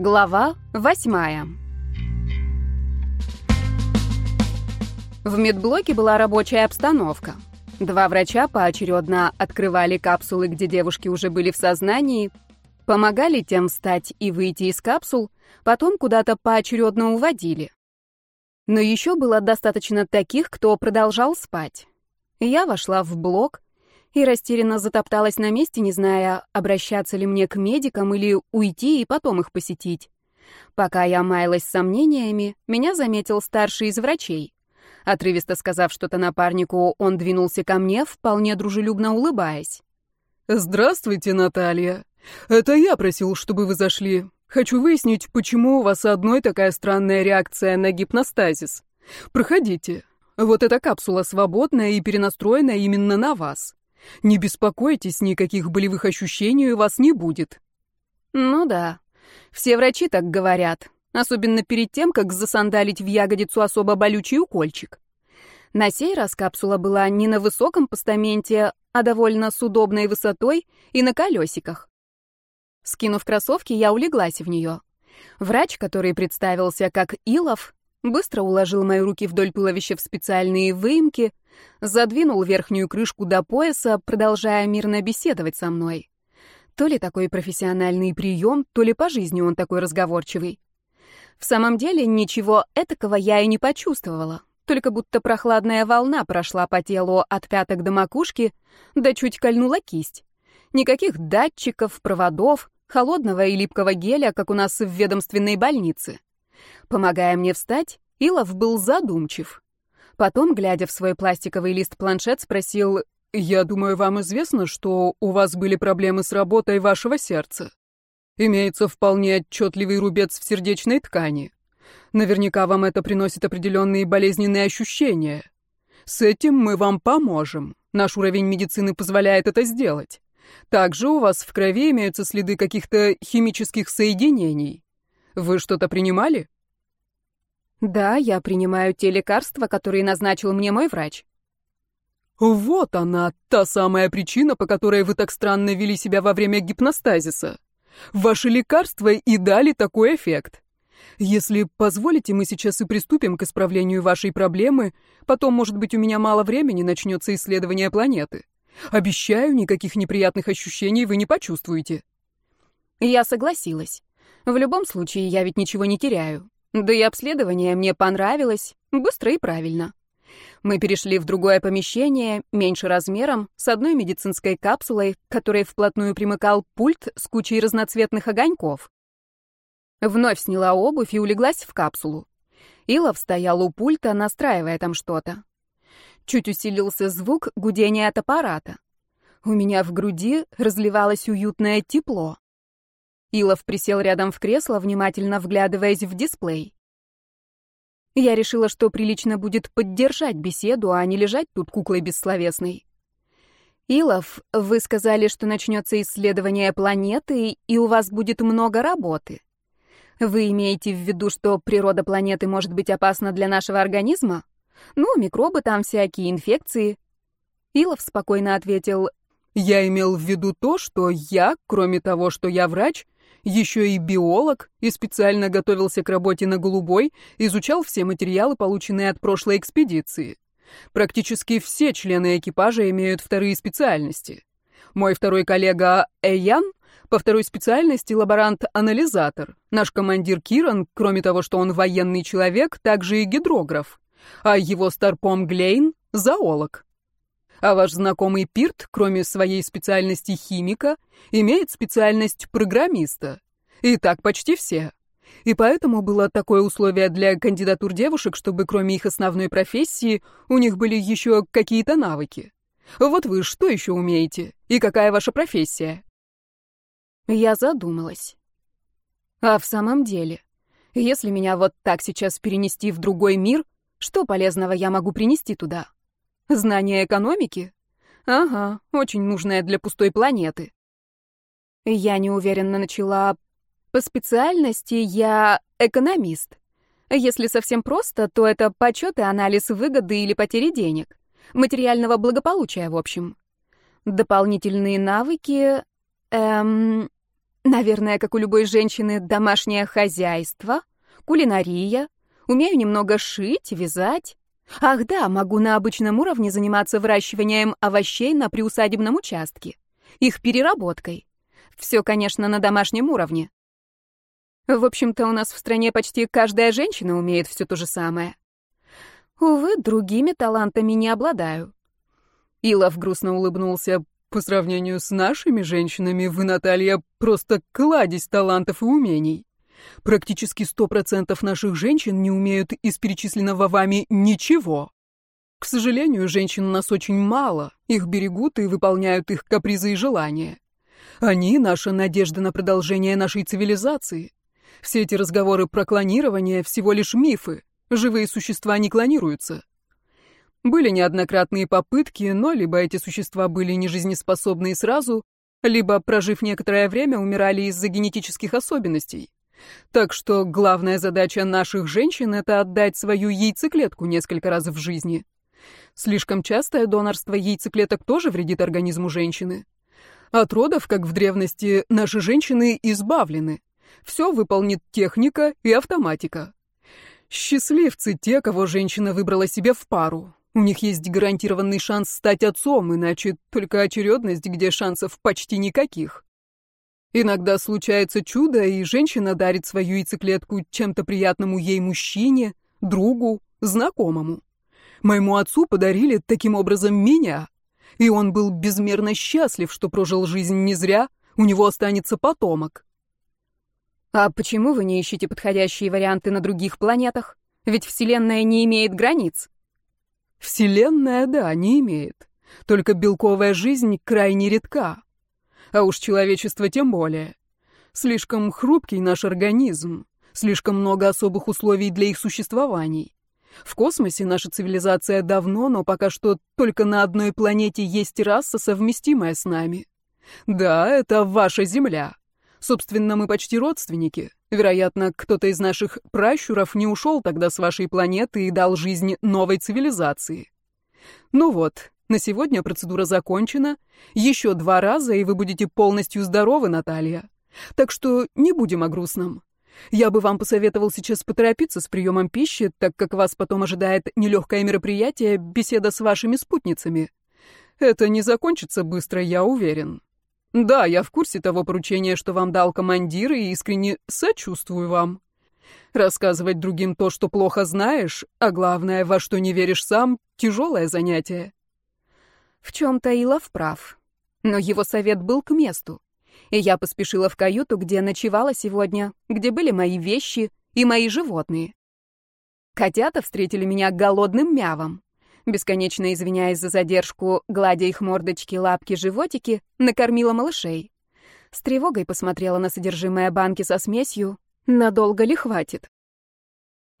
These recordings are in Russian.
Глава восьмая. В медблоке была рабочая обстановка. Два врача поочередно открывали капсулы, где девушки уже были в сознании, помогали тем встать и выйти из капсул, потом куда-то поочередно уводили. Но еще было достаточно таких, кто продолжал спать. Я вошла в блок и растерянно затопталась на месте, не зная, обращаться ли мне к медикам или уйти и потом их посетить. Пока я маялась сомнениями, меня заметил старший из врачей. Отрывисто сказав что-то напарнику, он двинулся ко мне, вполне дружелюбно улыбаясь. «Здравствуйте, Наталья. Это я просил, чтобы вы зашли. Хочу выяснить, почему у вас одной такая странная реакция на гипностазис. Проходите. Вот эта капсула свободная и перенастроена именно на вас. Не беспокойтесь, никаких болевых ощущений у вас не будет. Ну да. Все врачи так говорят, особенно перед тем, как засандалить в ягодицу особо болючий укольчик. На сей раз капсула была не на высоком постаменте, а довольно с удобной высотой и на колесиках. Скинув кроссовки, я улеглась в нее. Врач, который представился как Илов, быстро уложил мои руки вдоль туловища в специальные выемки, задвинул верхнюю крышку до пояса, продолжая мирно беседовать со мной. То ли такой профессиональный прием, то ли по жизни он такой разговорчивый. В самом деле ничего этакого я и не почувствовала, только будто прохладная волна прошла по телу от пяток до макушки, да чуть кольнула кисть. Никаких датчиков, проводов, холодного и липкого геля, как у нас в ведомственной больнице. Помогая мне встать, Илов был задумчив. Потом, глядя в свой пластиковый лист-планшет, спросил, «Я думаю, вам известно, что у вас были проблемы с работой вашего сердца. Имеется вполне отчетливый рубец в сердечной ткани. Наверняка вам это приносит определенные болезненные ощущения. С этим мы вам поможем. Наш уровень медицины позволяет это сделать. Также у вас в крови имеются следы каких-то химических соединений. Вы что-то принимали? Да, я принимаю те лекарства, которые назначил мне мой врач. Вот она, та самая причина, по которой вы так странно вели себя во время гипностазиса. Ваши лекарства и дали такой эффект. Если позволите, мы сейчас и приступим к исправлению вашей проблемы, потом, может быть, у меня мало времени, начнется исследование планеты. Обещаю, никаких неприятных ощущений вы не почувствуете. Я согласилась. В любом случае, я ведь ничего не теряю. Да и обследование мне понравилось, быстро и правильно. Мы перешли в другое помещение, меньше размером, с одной медицинской капсулой, которой вплотную примыкал пульт с кучей разноцветных огоньков. Вновь сняла обувь и улеглась в капсулу. Илов стоял у пульта, настраивая там что-то. Чуть усилился звук гудения от аппарата. У меня в груди разливалось уютное тепло. Илов присел рядом в кресло, внимательно вглядываясь в дисплей. Я решила, что прилично будет поддержать беседу, а не лежать тут куклой бессловесной. Илов, вы сказали, что начнется исследование планеты, и у вас будет много работы. Вы имеете в виду, что природа планеты может быть опасна для нашего организма? Ну, микробы там всякие, инфекции. Илов спокойно ответил, «Я имел в виду то, что я, кроме того, что я врач, еще и биолог, и специально готовился к работе на Голубой, изучал все материалы, полученные от прошлой экспедиции. Практически все члены экипажа имеют вторые специальности. Мой второй коллега Эйян по второй специальности лаборант-анализатор. Наш командир Киран, кроме того, что он военный человек, также и гидрограф. А его старпом Глейн — зоолог. А ваш знакомый Пирт, кроме своей специальности химика, имеет специальность программиста. И так почти все. И поэтому было такое условие для кандидатур девушек, чтобы кроме их основной профессии у них были еще какие-то навыки. Вот вы что еще умеете? И какая ваша профессия? Я задумалась. А в самом деле, если меня вот так сейчас перенести в другой мир, что полезного я могу принести туда? Знание экономики? Ага, очень нужное для пустой планеты. Я неуверенно начала. По специальности я экономист. Если совсем просто, то это подсчет и анализ выгоды или потери денег. Материального благополучия, в общем. Дополнительные навыки... Эм... наверное, как у любой женщины, домашнее хозяйство, кулинария, умею немного шить, вязать. Ах да, могу на обычном уровне заниматься выращиванием овощей на приусадебном участке, их переработкой. Все, конечно, на домашнем уровне. В общем-то, у нас в стране почти каждая женщина умеет все то же самое. Увы, другими талантами не обладаю. Илов грустно улыбнулся. По сравнению с нашими женщинами, вы, Наталья, просто кладезь талантов и умений. Практически сто процентов наших женщин не умеют из перечисленного вами ничего. К сожалению, женщин у нас очень мало, их берегут и выполняют их капризы и желания. Они — наша надежда на продолжение нашей цивилизации. Все эти разговоры про клонирование — всего лишь мифы. Живые существа не клонируются. Были неоднократные попытки, но либо эти существа были нежизнеспособны сразу, либо, прожив некоторое время, умирали из-за генетических особенностей. Так что главная задача наших женщин — это отдать свою яйцеклетку несколько раз в жизни. Слишком частое донорство яйцеклеток тоже вредит организму женщины. От родов, как в древности, наши женщины избавлены. Все выполнит техника и автоматика. Счастливцы те, кого женщина выбрала себе в пару. У них есть гарантированный шанс стать отцом, иначе только очередность, где шансов почти никаких. Иногда случается чудо, и женщина дарит свою яйцеклетку чем-то приятному ей мужчине, другу, знакомому. Моему отцу подарили таким образом меня, и он был безмерно счастлив, что прожил жизнь не зря, у него останется потомок. А почему вы не ищете подходящие варианты на других планетах? Ведь Вселенная не имеет границ. Вселенная, да, не имеет. Только белковая жизнь крайне редка а уж человечество тем более. Слишком хрупкий наш организм, слишком много особых условий для их существований. В космосе наша цивилизация давно, но пока что только на одной планете есть раса, совместимая с нами. Да, это ваша Земля. Собственно, мы почти родственники. Вероятно, кто-то из наших пращуров не ушел тогда с вашей планеты и дал жизнь новой цивилизации. Ну вот, на сегодня процедура закончена. Еще два раза, и вы будете полностью здоровы, Наталья. Так что не будем о грустном. Я бы вам посоветовал сейчас поторопиться с приемом пищи, так как вас потом ожидает нелегкое мероприятие, беседа с вашими спутницами. Это не закончится быстро, я уверен. Да, я в курсе того поручения, что вам дал командир, и искренне сочувствую вам. Рассказывать другим то, что плохо знаешь, а главное, во что не веришь сам, тяжелое занятие. В чем-то Илов прав. Но его совет был к месту. И я поспешила в каюту, где ночевала сегодня, где были мои вещи и мои животные. Котята встретили меня голодным мявом. Бесконечно извиняясь за задержку, гладя их мордочки, лапки, животики, накормила малышей. С тревогой посмотрела на содержимое банки со смесью, надолго ли хватит.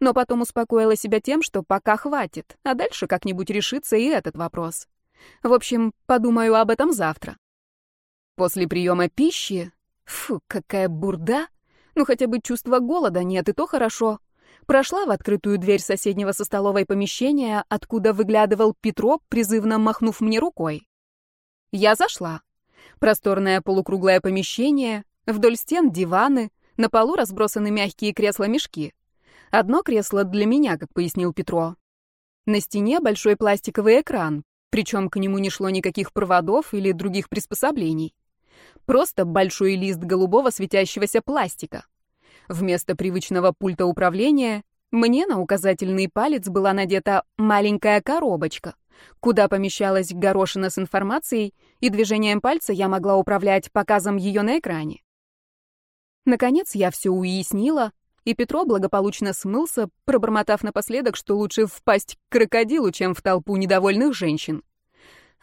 Но потом успокоила себя тем, что пока хватит, а дальше как-нибудь решится и этот вопрос. В общем, подумаю об этом завтра. После приема пищи... Фу, какая бурда! Ну, хотя бы чувства голода нет, и то хорошо. Прошла в открытую дверь соседнего со столовой помещения, откуда выглядывал Петро, призывно махнув мне рукой. Я зашла. Просторное полукруглое помещение, вдоль стен диваны, на полу разбросаны мягкие кресла-мешки. Одно кресло для меня, как пояснил Петро. На стене большой пластиковый экран, причем к нему не шло никаких проводов или других приспособлений. Просто большой лист голубого светящегося пластика. Вместо привычного пульта управления мне на указательный палец была надета маленькая коробочка, куда помещалась горошина с информацией, и движением пальца я могла управлять показом ее на экране. Наконец я все уяснила, и Петро благополучно смылся, пробормотав напоследок, что лучше впасть к крокодилу, чем в толпу недовольных женщин.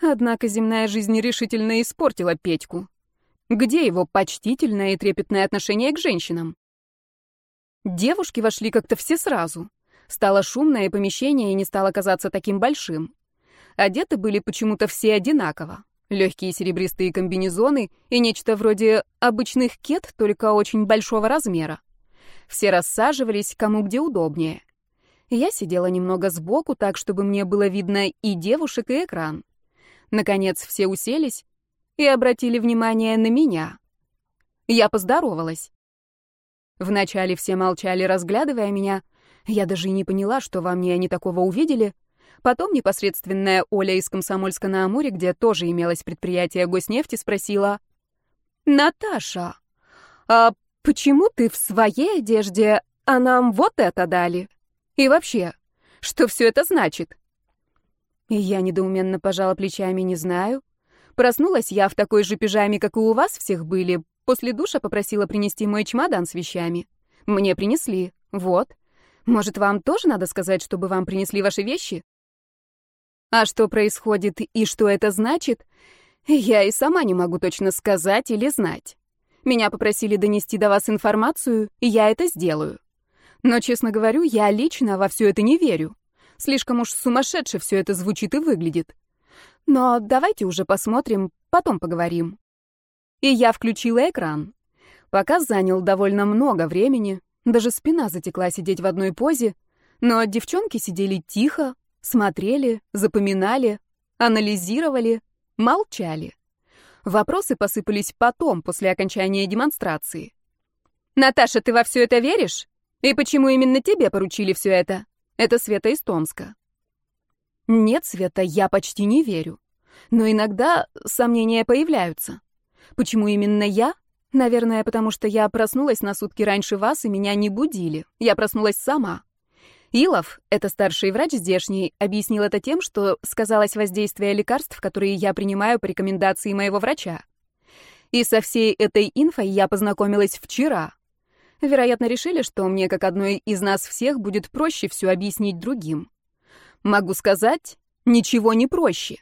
Однако земная жизнь решительно испортила Петьку. Где его почтительное и трепетное отношение к женщинам? Девушки вошли как-то все сразу. Стало шумно, и помещение не стало казаться таким большим. Одеты были почему-то все одинаково. Легкие серебристые комбинезоны и нечто вроде обычных кет, только очень большого размера. Все рассаживались, кому где удобнее. Я сидела немного сбоку, так, чтобы мне было видно и девушек, и экран. Наконец все уселись и обратили внимание на меня. Я поздоровалась. Вначале все молчали, разглядывая меня. Я даже и не поняла, что во мне они такого увидели. Потом непосредственная Оля из Комсомольска-на-Амуре, где тоже имелось предприятие госнефти, спросила. «Наташа, а почему ты в своей одежде, а нам вот это дали? И вообще, что все это значит?» И я недоуменно пожала плечами, не знаю. Проснулась я в такой же пижаме, как и у вас всех были. После душа попросила принести мой чемодан с вещами. Мне принесли. Вот. Может, вам тоже надо сказать, чтобы вам принесли ваши вещи? А что происходит и что это значит, я и сама не могу точно сказать или знать. Меня попросили донести до вас информацию, и я это сделаю. Но, честно говорю, я лично во все это не верю. Слишком уж сумасшедше все это звучит и выглядит. Но давайте уже посмотрим, потом поговорим. И я включила экран. Показ занял довольно много времени, даже спина затекла сидеть в одной позе, но девчонки сидели тихо, смотрели, запоминали, анализировали, молчали. Вопросы посыпались потом, после окончания демонстрации. «Наташа, ты во все это веришь? И почему именно тебе поручили все это?» Это Света из Томска. Нет, Света, я почти не верю. Но иногда сомнения появляются. Почему именно я? Наверное, потому что я проснулась на сутки раньше вас, и меня не будили. Я проснулась сама. Илов, это старший врач здешний, объяснил это тем, что сказалось воздействие лекарств, которые я принимаю по рекомендации моего врача. И со всей этой инфой я познакомилась вчера. Вероятно, решили, что мне, как одной из нас всех, будет проще все объяснить другим. Могу сказать, ничего не проще.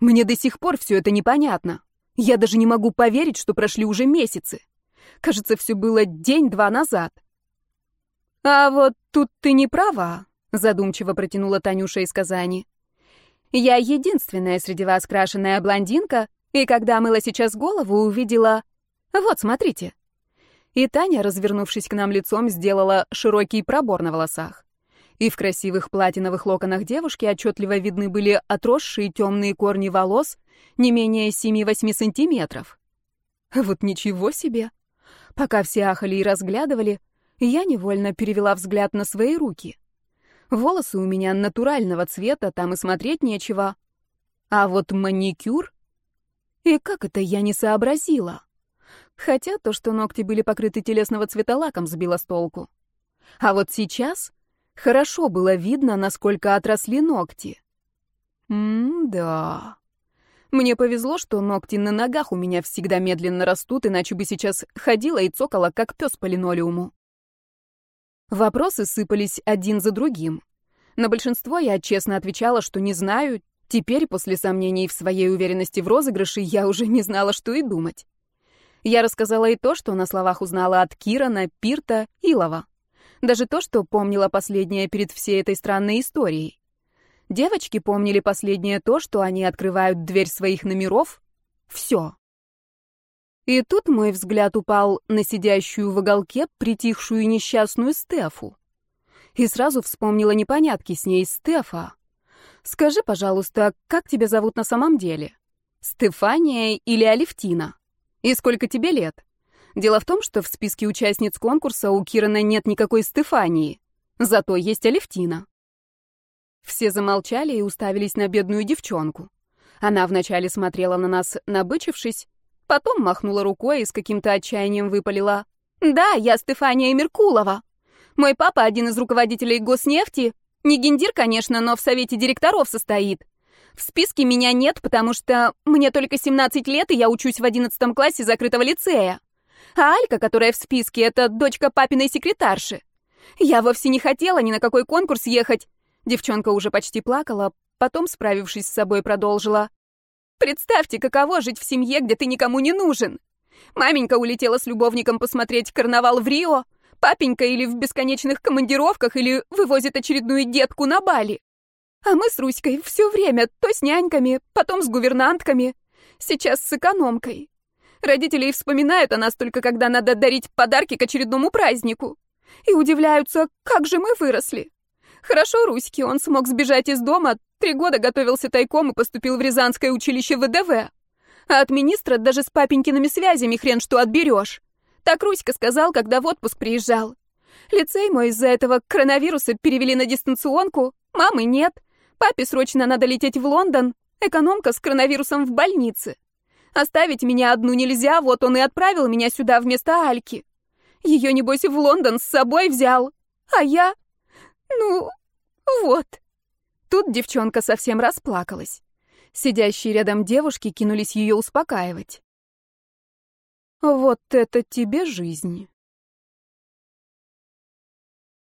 Мне до сих пор все это непонятно. Я даже не могу поверить, что прошли уже месяцы. Кажется, все было день-два назад. А вот тут ты не права, задумчиво протянула Танюша из Казани. Я единственная среди вас крашеная блондинка, и когда мыла сейчас голову, увидела... Вот, смотрите. И Таня, развернувшись к нам лицом, сделала широкий пробор на волосах. И в красивых платиновых локонах девушки отчетливо видны были отросшие темные корни волос не менее 7-8 сантиметров. Вот ничего себе! Пока все ахали и разглядывали, я невольно перевела взгляд на свои руки. Волосы у меня натурального цвета, там и смотреть нечего. А вот маникюр... И как это я не сообразила? Хотя то, что ногти были покрыты телесного цвета лаком, сбило с толку. А вот сейчас хорошо было видно, насколько отросли ногти. М-да. Мне повезло, что ногти на ногах у меня всегда медленно растут, иначе бы сейчас ходила и цокала, как пес по линолеуму. Вопросы сыпались один за другим. На большинство я честно отвечала, что не знаю. Теперь, после сомнений в своей уверенности в розыгрыше, я уже не знала, что и думать. Я рассказала и то, что на словах узнала от Кирана, Пирта, Илова. Даже то, что помнила последнее перед всей этой странной историей. Девочки помнили последнее то, что они открывают дверь своих номеров. Все. И тут мой взгляд упал на сидящую в уголке притихшую несчастную Стефу. И сразу вспомнила непонятки с ней Стефа. «Скажи, пожалуйста, как тебя зовут на самом деле? Стефания или Алевтина?» И сколько тебе лет? Дело в том, что в списке участниц конкурса у Кирана нет никакой Стефании. Зато есть Алевтина. Все замолчали и уставились на бедную девчонку. Она вначале смотрела на нас, набычившись, потом махнула рукой и с каким-то отчаянием выпалила. «Да, я Стефания Меркулова. Мой папа один из руководителей Госнефти. Не гендир, конечно, но в совете директоров состоит. В списке меня нет, потому что мне только 17 лет, и я учусь в 11 классе закрытого лицея. А Алька, которая в списке, это дочка папиной секретарши. Я вовсе не хотела ни на какой конкурс ехать. Девчонка уже почти плакала, потом, справившись с собой, продолжила. Представьте, каково жить в семье, где ты никому не нужен. Маменька улетела с любовником посмотреть карнавал в Рио, папенька или в бесконечных командировках, или вывозит очередную детку на Бали. А мы с Руськой все время то с няньками, потом с гувернантками, сейчас с экономкой. Родители и вспоминают о нас только когда надо дарить подарки к очередному празднику. И удивляются, как же мы выросли. Хорошо Руське, он смог сбежать из дома, три года готовился тайком и поступил в Рязанское училище ВДВ. А от министра даже с папенькиными связями хрен что отберешь. Так Руська сказал, когда в отпуск приезжал. Лицей мой из-за этого коронавируса перевели на дистанционку, мамы нет. Папе срочно надо лететь в Лондон, экономка с коронавирусом в больнице. Оставить меня одну нельзя, вот он и отправил меня сюда вместо Альки. Ее, небось, в Лондон с собой взял. А я... Ну, вот. Тут девчонка совсем расплакалась. Сидящие рядом девушки кинулись ее успокаивать. «Вот это тебе жизнь!»